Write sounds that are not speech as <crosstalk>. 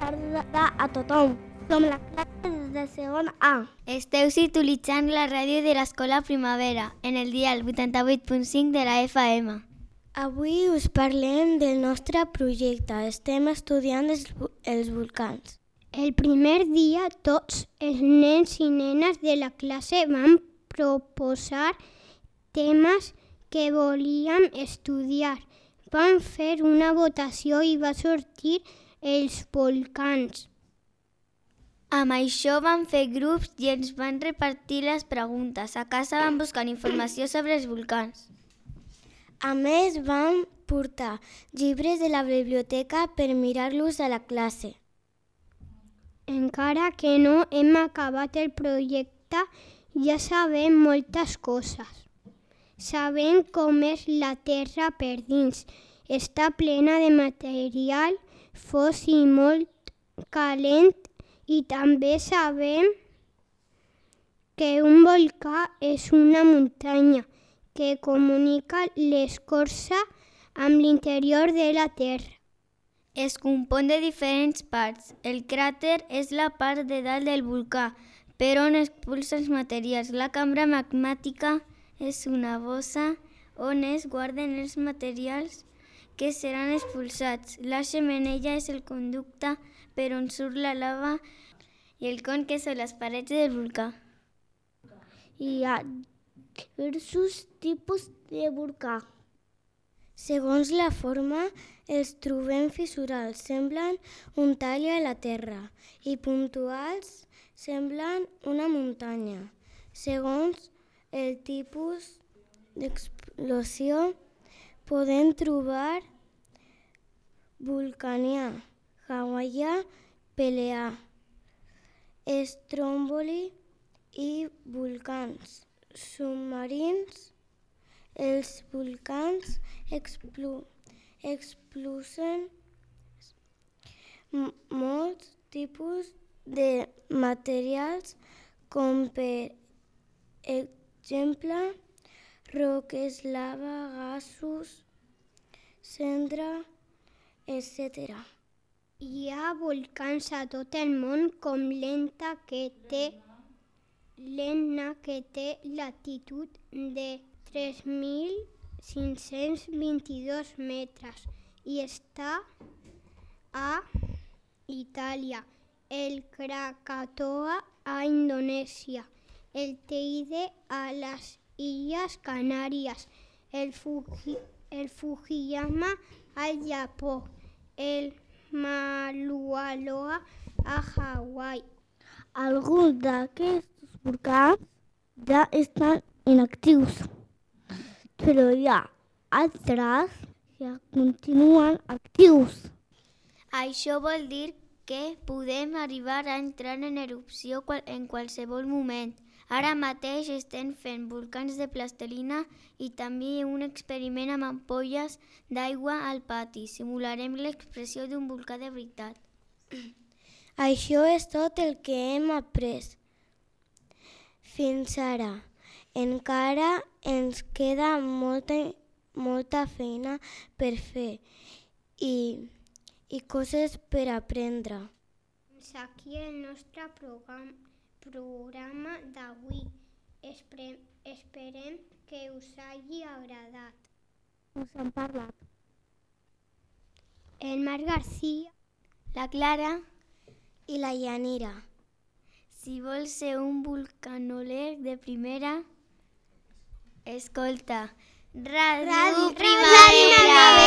tarda a tothom. Som la classe de segon A. Esteu sintonitzant la ràdio de l'Escola Primavera, en el dial 88.5 de la FM. Avui us parlem del nostre projecte. Estem estudiant els, els volcans. El primer dia tots els nens i nenes de la classe van proposar temes que volíem estudiar. Vam fer una votació i va sortir els volcans. Amb això vam fer grups i ens van repartir les preguntes. A casa vam buscar informació sobre els volcans. A més, vam portar llibres de la biblioteca per mirar-los a la classe. Encara que no hem acabat el projecte, ja sabem moltes coses. Sabem com és la Terra per dins. Està plena de material fos i molt calent i també sabem que un volcà és una muntanya que comunica l'escorça amb l'interior de la Terra. Es compon de diferents parts. El cràter és la part de dalt del volcà, per on expulsa els materials. La cambra magmàtica és una bossa on es guarden els materials que seran expulsats. La xemeneia és el conducte per on surt la lava i el con que són les parets del volcà. Hi ha diversos tipus de volcà. Segons la forma, els trobem fissurals, semblen un tall a la terra, i puntuals, semblen una muntanya. Segons el tipus d'explosió, podem trobar vulcanià, hawaià, peleà, estromboli i volcans submarins. Els volcans explo explosen molts tipus de materials com per exemple roques, lava, gasos, cendra, etc. Hi ha volcans a tot el món com l'Enta que té l'Enna que té latitud de 3.522 metres i està a Itàlia, el Krakatoa a Indonèsia, el Teide a les Illes Canàries, el, Fuji, el Fujiyama al Japó, el Malualoa a Hawaii. Alguns d'aquests volcans ja estan inactius, però hi ha altres que continuen actius. Això vol dir que podem arribar a entrar en erupció en qualsevol moment. Ara mateix estem fent volcans de plastelina i també un experiment amb ampolles d'aigua al pati. Simularem l'expressió d'un volcà de veritat. <clears throat> Això és tot el que hem après fins ara. Encara ens queda molta, molta feina per fer i, i coses per aprendre. Fins aquí el nostre programa, programa d'avui. Espre, esperem que us hagi agradat. Us han parlat. El Marc Garcia, la Clara i la Yanira. Si vols ser un vulcanòleg de primera, escolta, Ràdio! Primavera!